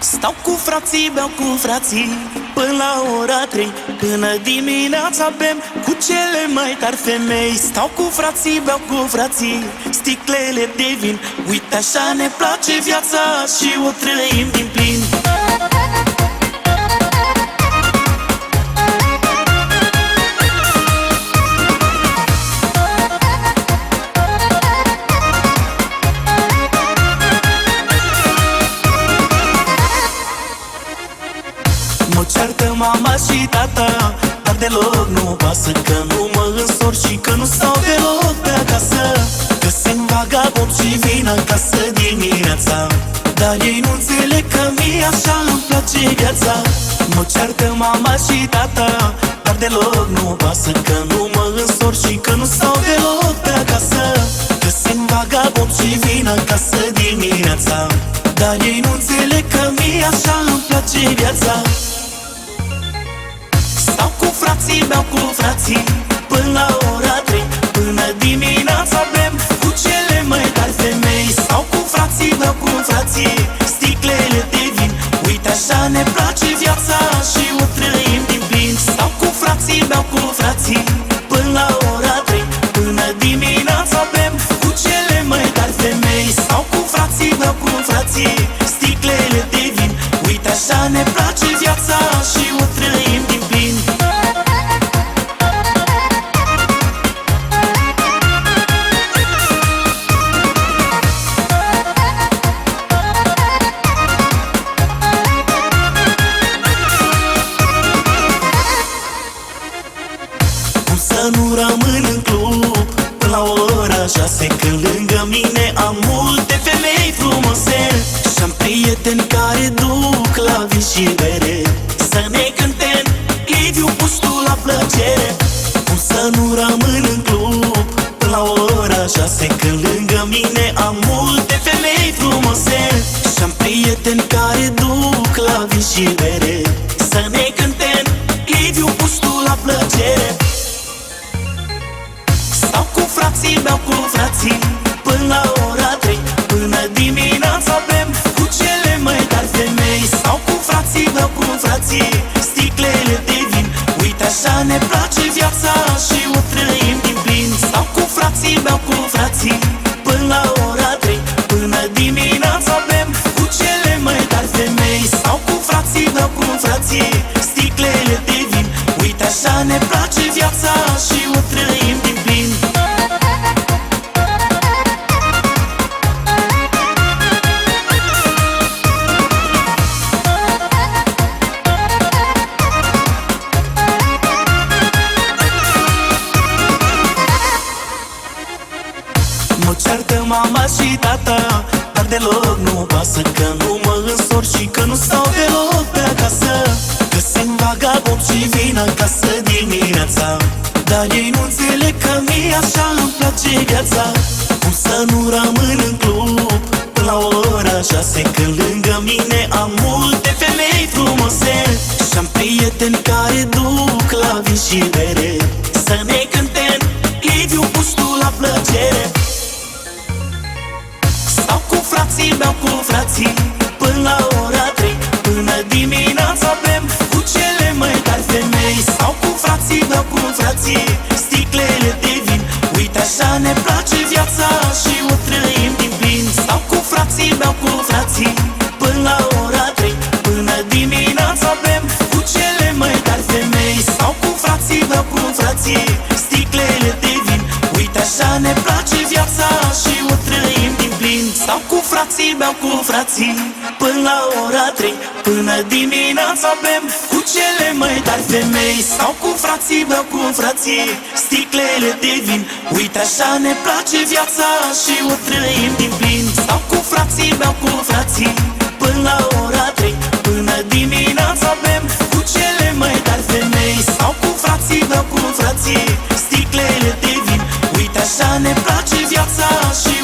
Stau cu frații, beau cu frații Până la ora 3 Până dimineața bem Cu cele mai tari femei. Stau cu frații, beau cu frații Sticlele de vin Uite așa ne place viața Și o trăim din plin și tata Dar deloc nu pasă Că nu mă însor și că nu stau deloc pe acasă. Că sunt vagabond și vin acasă dimineața Dar ei nu înțeleg că mie așa îmi place viața. Mă ceartă mama și tata Dar deloc nu pasă Că nu mă însor și că nu stau deloc pe acasă. Că sunt vagabond și vin acasă dimineața Dar ei nu înțeleg că mie așa îmi place viața. Stau cu frații, beau cu frații Până la ora 3 Până dimineața bem Cu cele mai tari femei. Stau cu frații, beau cu frații să nu rămân în club. Până la ora șase Când lângă mine am multe femei frumoase. Și-am prieteni care duc la vin și bere. Să ne cântem Liviu Pustu la plăcere. Cum să nu rămân în club? Până la ora șase Când lângă mine am frații, beau cu frații. Până la ora 3 Până dimineața bem Cu cele mai tari femei. Stau cu frații, beau cu frații Sticlele de vin Uite așa ne place viața Și o trăim din plin. Stau cu frații, beau cu frații. Până la ora 3 Până dimineața bem Cu cele mai tari femei. Stau cu frații, beau cu frații tata Dar deloc nu pasă Că nu mă însor și că nu stau deloc pe acasă. Că sunt vagabond și vin acasă dimineața Dar ei nu înțeleg că mie așa îmi place viața. Cum să nu rămân beau cu frații Până la ora 3 Până dimineața bem Cu cele mai tari femei. Stau cu frații, beau cu frații Sticlele de vin Uite așa ne place viața Și o trăim din plin. Stau cu frații, beau cu frații Până la ora 3 Până dimineața bem Cu cele mai tari femei. Stau cu frații, beau cu frații Beau cu frații, beau cu frații Până la ora 3 Până dimineața bem Cu cele mai tari femei. Stau cu frații, beau cu frații Sticlele de vin Uite așa ne place viața Și o trăim din plin. Stau cu frații, beau cu frații Până la ora 3 Până dimineața bem Cu cele mai tari femei. Stau cu frații, beau cu frații Sticlele de vin Uite așa ne place viața și